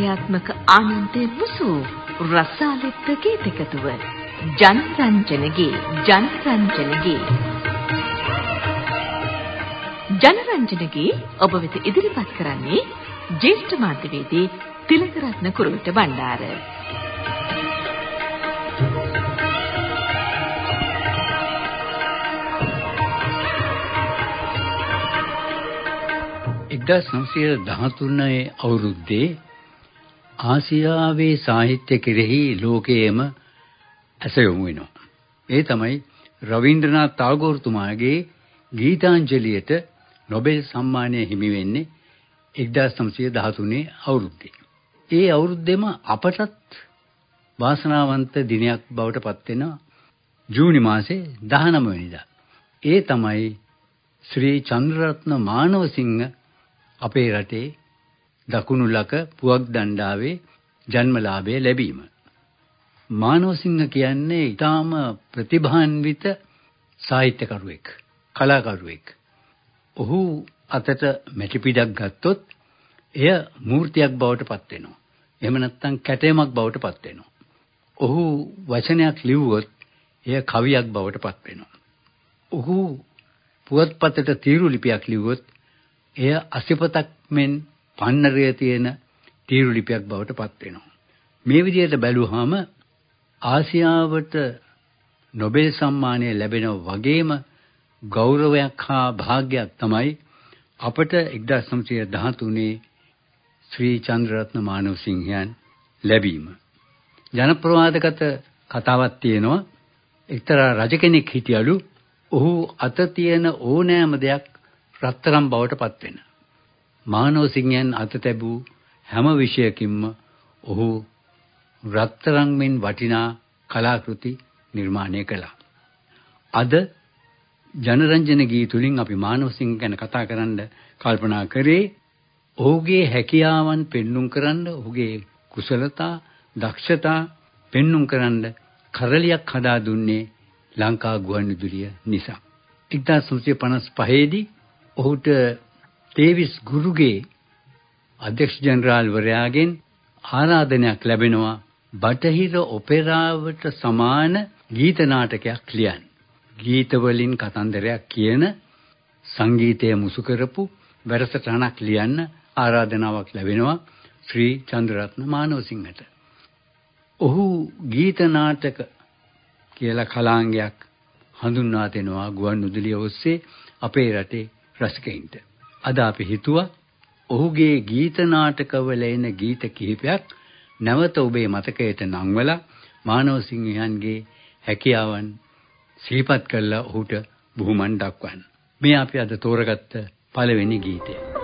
චාරිත්‍රාත්මක ආනන්දේ මුසු රසාලිත් ගීතකතුව ජනරංජනගේ ජනරංජනගේ. ජනරංජනගේ ඔබ වෙත ඉදිරිපත් කරන්නේ ජේෂ්ඨ මාධ්‍යවේදී තිලකරත්න කුරුවිට බණ්ඩාර. එක්දස් නවසය දහතුන්නයේ අවුරුද්දේ ආසියාවේ සාහිත්‍ය කෙරෙහි ලෝකයේම ඇස යොමු වෙනවා. ඒ තමයි රවීන්ද්‍රනාත් tagore ගීතාංජලියට නොබෙල් සම්මානය හිමි වෙන්නේ 1913 අවුරුද්දේ. ඒ අවුරුද්දේම අපටත් වාසනාවන්ත දිනයක් බවට පත් වෙන ජූනි මාසේ 19 වෙනිදා. ඒ තමයි ශ්‍රී චන්ද්‍රරත්න මානවසිංහ අපේ රටේ දකුණු ලක පුවක් දණ්ඩාවේ ජන්මලාභය ලැබීම. මානවසිංහ කියන්නේ ඊටාම ප්‍රතිභාන්විත සාහිත්‍යකරුවෙක්, කලාකරුවෙක්. ඔහු අතට මැටි පිටක් ගත්තොත් එය මූර්තියක් බවට පත් වෙනවා. එහෙම නැත්නම් කැටයමක් බවට පත් වෙනවා. ඔහු වචනයක් ලිව්වොත් එය කවියක් බවට පත් වෙනවා. ඔහු පුවත්පතට තීරු ලිපියක් ලිව්වොත් එය අසිපතක් මෙන් පන්නරය තියෙන තීරු ලිපියක් බවට පත් වෙනවා. මේ විදිහට බැලුවාම ආසියාවට නොබෙල් සම්මානය ලැබෙන වගේම ගෞරවයක් හා භාග්යක් තමයි අපට 1913 ශ්‍රී චන්ද්‍රරත්න මානවසිංහයන් ලැබීම. ජනප්‍රවාදගත කතාවක් තියෙනවා. එක්තරා රජ කෙනෙක් හිටියලු ඔහු අත තියෙන ඕනෑම දෙයක් රත්තරන් බවට පත් වෙන. මානවසිංහයන් අත තැබූ හැම විෂයකින්ම ඔහු රත්තරන් මෙන් වටිනා කලාකෘති නිර්මාණය කළා. අද ජනරංජන ගී තුලින් අපි මානවසිංහ ගැන කතා කරන්න කල්පනා කරේ ඔහුගේ හැකියාවන් පෙන්눔 කරන්න ඔහුගේ කුසලතා දක්ෂතා පෙන්눔 කරන්න කරලියක් හදා දුන්නේ ලංකා ගුවන්විදුලිය නිසා 1955 දී ඔහුට තේවිස් ගුරුගේ අධ්‍යක්ෂ ජනරාල්වරයාගෙන් ආරාධනයක් ලැබෙනවා බටහිර ඔපෙරාවට සමාන ගීත නාටකයක් ලියන්න. ගීත වලින් කතන්දරයක් කියන සංගීතය මුසු කරපු වැඩසටහනක් ලියන්න ආරාධනාවක් ලැබෙනවා ශ්‍රී චන්ද්‍රරත්න මානවසිංහට. ඔහු ගීත නාටක කියලා කලාංගයක් හඳුන්වා දෙනවා ගුවන්විදුලිය ඔස්සේ අපේ රටේ රසිකයින්ට. අද අපි හිතුවා ඔහුගේ ගීත නාටකවල එන ගීත කිහිපයක් නැවත ඔබේ මතකයට නංවලා මානවසිංහයන්ගේ හැකියාවන් සිහිපත් කළා ඔහුට බුහුමන් දක්වන්න. මේ අපි අද තෝරගත්ත පළවෙනි ගීතය.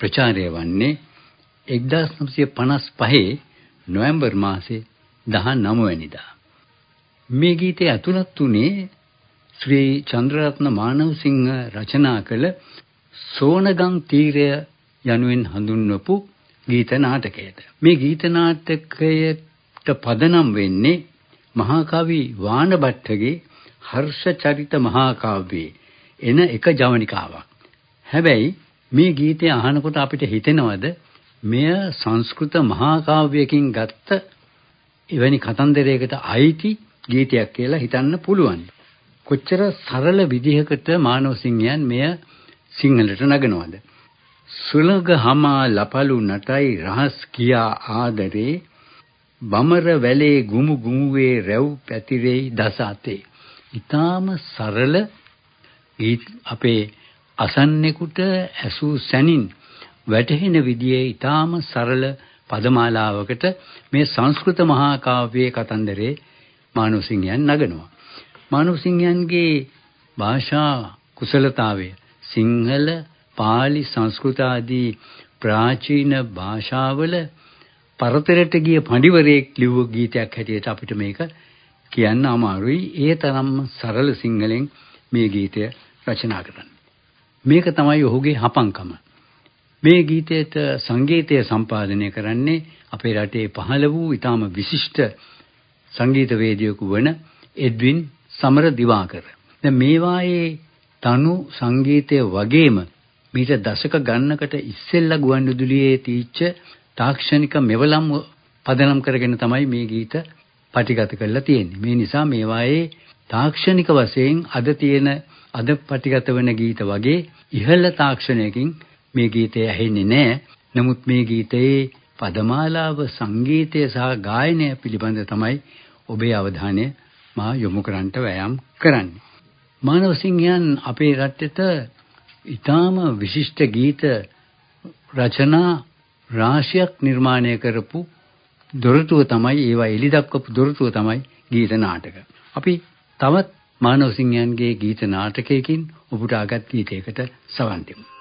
ප්‍රචාරය වන්නේ 1955 නොවැම්බර් මාසේ 19 වෙනිදා. මේ ගීතය ඇතුළත් වුණේ ශ්‍රී චන්ද්‍රරත්න මානවසිංහ රචනා කළ සෝනගම් තීරය යනුවෙන් හඳුන්වපු ගීත නාටකයට. මේ ගීත නාටකයට පදනම් වෙන්නේ මහා කවි වානභට්ටගේ හර්ෂ චරිත මහා කාව්‍යයේ එන එක ජවනිකාවක්. හැබැයි මේ ගීතය අහනකොට අපිට හිතෙනවද මෙය සංස්කෘත මහා කාව්‍යයකින් ගත්ත එවැනි කතන්දරයකට අයිති ගීතයක් කියලා හිතන්න පුළුවන්. කොච්චර සරල විදිහකට මානව සිංහයන් මෙය සිංහලට නගනවද? සුලග හමා ලපලු නටයි රහස් කියා ආදරේ බමර වැලේ ගුමු ගුමුවේ රැව් පැතිරෙයි දස අතේ. ඊටාම සරල අපේ අසන්නෙකුට ඇසූ සැනින් වැටහෙන විදිහේ ඊටාම සරල පදමාලාවකට මේ සංස්කෘත මහා කාව්‍යයේ කතන්දරේ මානවසිංහයන් නගනවා. මානවසිංහයන්ගේ භාෂා කුසලතාවය සිංහල, පාලි, සංස්කෘත ආදී ප්‍රාචීන භාෂාවල පරතරයට ගිය පඬිවරයෙක් ලිව්ව ගීතයක් හැටියට අපිට මේක කියන්න අමාරුයි. ඒ තරම්ම සරල සිංහලෙන් මේ ගීතය රචනා කරන්න. මේක තමයි ඔහුගේ හපංකම. මේ ගීතයට සංගීතය සම්පාදනය කරන්නේ අපේ රටේ පහළ වූ ඊටාම විශිෂ්ට සංගීතවේදියෙකු වන එඩ්වින් සමර දිවාකර. දැන් මේවායේ තනු සංගීතය වගේම මීට දශක ගණනකට ඉස්සෙල්ලා ගුවන්විදුලියේ තීච්ච තාක්ෂණික මෙවලම් පදනම් කරගෙන තමයි මේ ගීත පටිගත කරලා තියෙන්නේ. මේ නිසා මේවායේ තාක්ෂණික වශයෙන් අද තියෙන අද පටිගත වෙන ගීත වගේ ඉහළ තාක්ෂණයකින් මේ ගීතය ඇහෙන්නේ නැහැ. නමුත් මේ ගීතයේ පදමාලාව සංගීතය සහ ගායනය පිළිබඳ තමයි ඔබේ අවධානය මා යොමු කරන්නට වෑයම් කරන්නේ. මානව සිංහයන් අපේ රටේට ඊටාම විශිෂ්ට ගීත රචනා රාශියක් නිර්මාණය කරපු දොරටුව තමයි ඒවා එලි දක්වපු දොරටුව තමයි ගීත නාටක. අපි තවත් මානව සිංහයන්ගේ ගීත නාටකයකින් උපුටාගත් ගීතයකට සවන් දෙමු.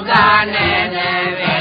ganen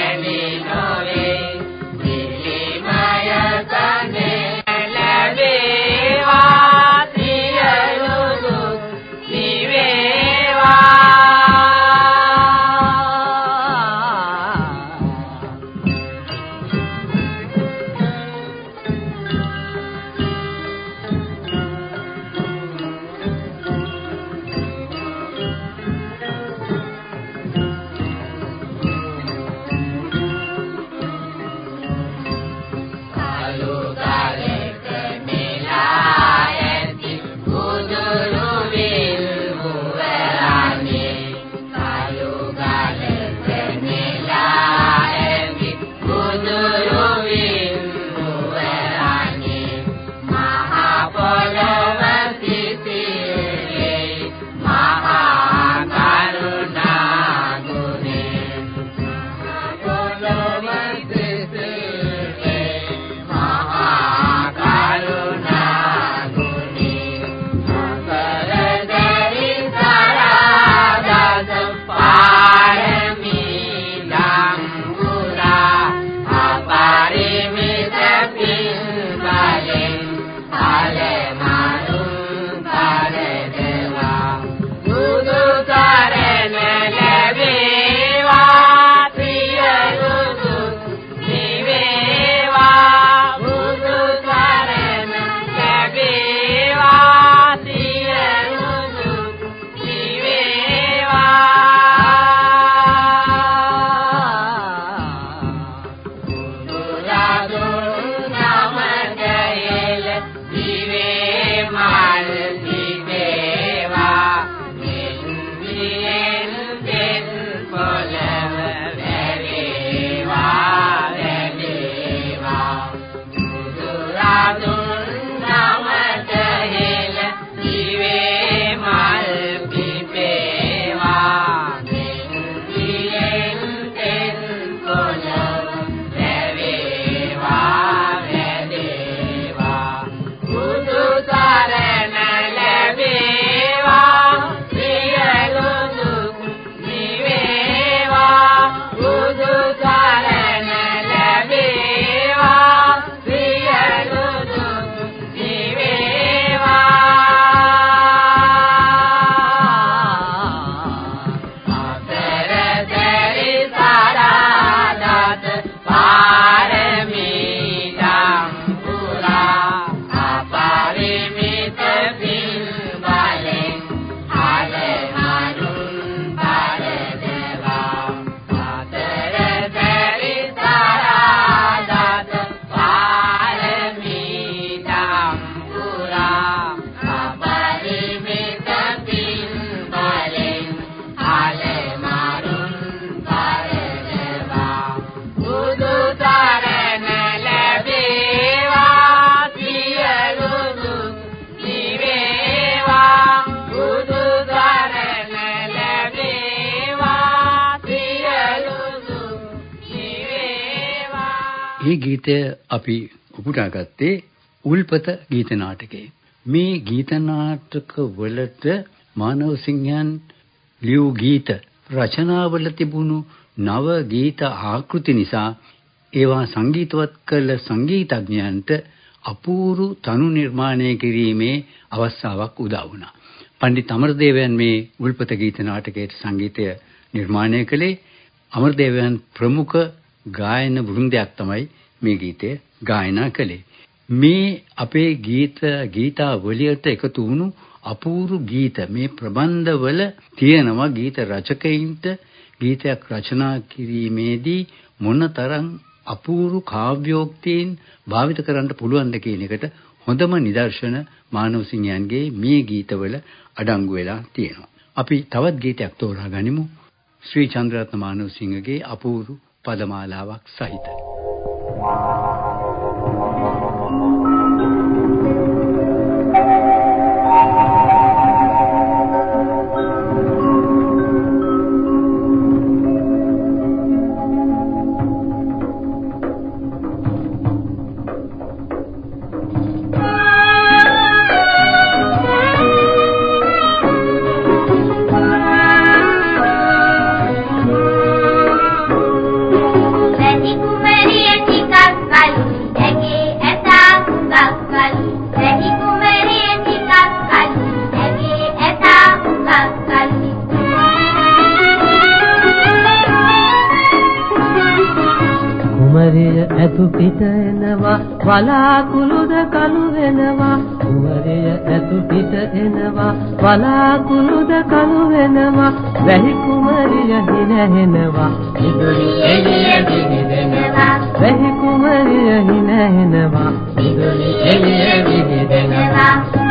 ගීතය අපි උපුටාගත්තේ උල්පත ගීත නාටකයේ. මේ ගීත නාටක වලට මානව සිංහයන් ලියූ ගීත රචනාවල තිබුණු නව ගීත ආකෘති නිසා ඒවා සංගීතවත් කළ සංගීතඥයන්ට අපූරු තනු නිර්මාණය කිරීමේ අවස්ථාවක් උදා වුණා. පණ්ඩිත අමරදේවයන් මේ උල්පත ගීත නාටකයේ සංගීතය නිර්මාණය කළේ අමරදේවයන් ප්‍රමුඛ ගායන වෘන්දයක් තමයි මේ ගීතය ගායනා කළේ. මේ අපේ ගීත ගීතාවලියට එකතු වුණු අපූරු ගීත මේ ප්‍රබන්ධවල තියෙනවා ගීත රචකයින්ට ගීතයක් රචනා කිරීමේදී මොනතරම් අපූරු කාව්‍යෝක්තීන් භාවිත කරන්න පුළුවන්ද කියන එකට හොඳම නිදර්ශන මානව සිංහයන්ගේ මේ ගීතවල අඩංගු වෙලා තියෙනවා. අපි තවත් ගීතයක් තෝරා ගනිමු. ශ්‍රී චන්ද්‍රරත්න මානවසිංහගේ අපූරු පදමාලාවක් සහිත. Wow. කුමරිය හිනහෙනවා ඉදුලි එළිය විහිදෙනවා වැහි කුමරිය හිනහෙනවා. ඉදුලි එළිය විහිදෙනවා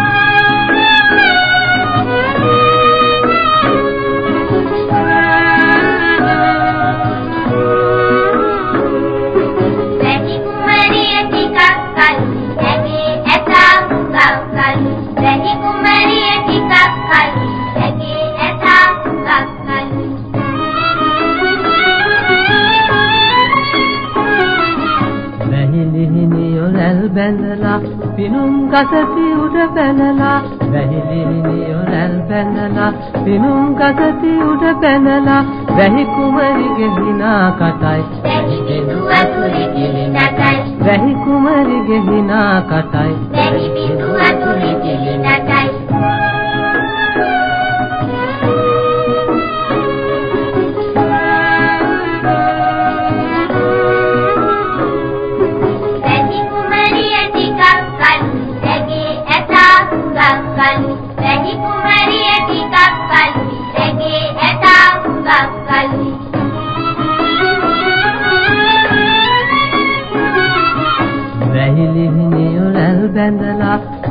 පිනුම් ගසති උඩ පැනලා වැහිලි නියොරල් පැනලා පිනුම් ගසති උඩ පැනලා වැහි කුමරිගේ හිනා කටයි. වැහි වැහි කුමරිගේ හිනා කටයි. වැහි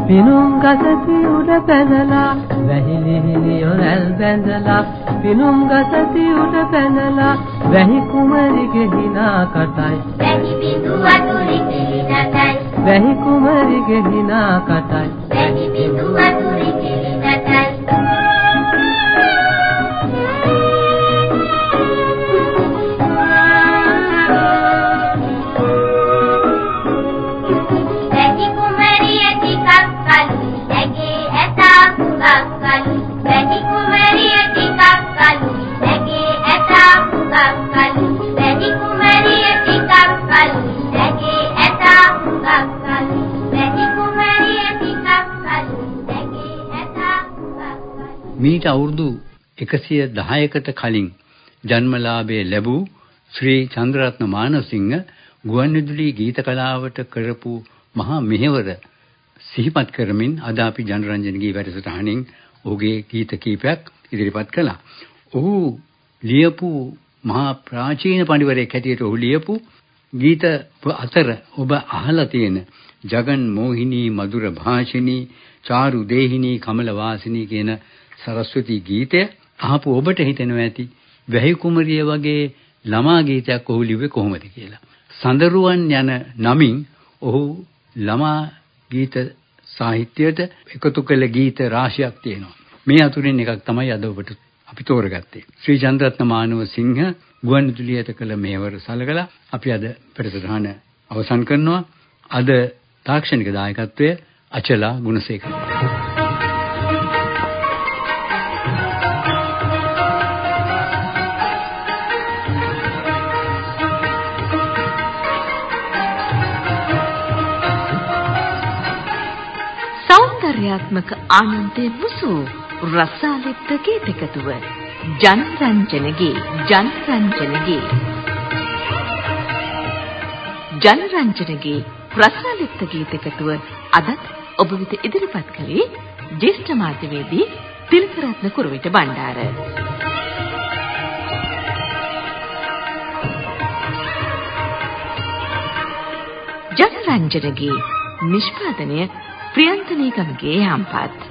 පිනුම් ගසති උඩ පැනලා වැහිලිහිලි ඔරල් බැඳලා පිනුම් ගසති උඩ පැනලා වැහි කුමරිගේ හිනා කටයි. වැහි බිඳු වතුරි නටයි වැහි කුමරිගේ හිනා කටයි. වැහි බිඳු වතුරි මීට අවුරුදු 110කට කලින් ජන්මලාභය ලැබූ ශ්‍රී චන්ද්‍රරත්න මානවසිංහ ගුවන්විදුලි ගීත කලාවට කරපු මහා මෙහෙවර සිහිපත් කරමින් අද අපි ජනරන්ජනගේ වැඩසටහනින් ඔහුගේ ගීත කීපයක් ඉදිරිපත් කළා. ඔහු ලියපු මහා ප්‍රාචීන පඬිවරයෙක් හැටියට ඔහු ලියපු ගීත අතර ඔබ අහලා තියෙන ජගන් මෝහිනී මధుර භාෂිනී චාරු දේහිනී කමල වාසිනී කියන සරස්වති ගීතය අහපු ඔබට හිතෙනවා ඇති වැහි කුමරිය වගේ ළමා ගීතයක් ඔහු ලිව්වේ කොහොමද කියලා. සඳරුවන් යන නමින් ඔහු ළමා ගීත සාහිත්‍යයට එකතු කළ ගීත රාශියක් තියෙනවා. මේ අතුරින් එකක් තමයි අද ඔබට අපි තෝරගත්තේ. ශ්‍රී චන්ද්‍රරත්න මානව සිංහ ගුවන්විදුලියට කළ මේවර සලකලා අපි අද පෙරසටහන අවසන් කරනවා. අද තාක්ෂණික දායකත්වය අචලා ගුණසේකර. සෞන්දර්යාත්මක ආනන්දයේ මුසු රසාලිත් ගීතකතුව ජනරංජනගේ ජනරංජනගේ. ජනරංජනගේ රසාලිත් ගීතකතුව අදත් ඔබ වෙත ඉදිරිපත් කළේ ජ්‍යෙෂ්ඨ මාධ්‍යවේදී තිලකරත්න කුරුවිට බණ්ඩාර. ජනරංජනගේ නිෂ්පාදනය ප්‍රියන්ත නීගමගේ යම්පත්.